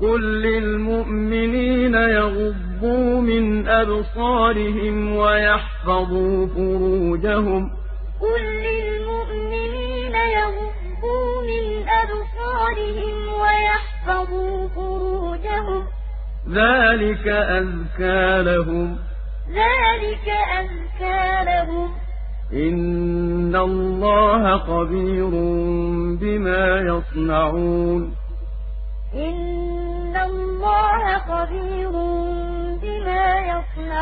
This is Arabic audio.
قل للمؤمنين يغضوا من أبصارهم ويحفظوا فروجهم قل للمؤمنين يغضوا من أبصارهم ويحفظوا فروجهم ذلك أزكى لهم ذلك أزكى لهم إن الله خبير بما يصنعون إن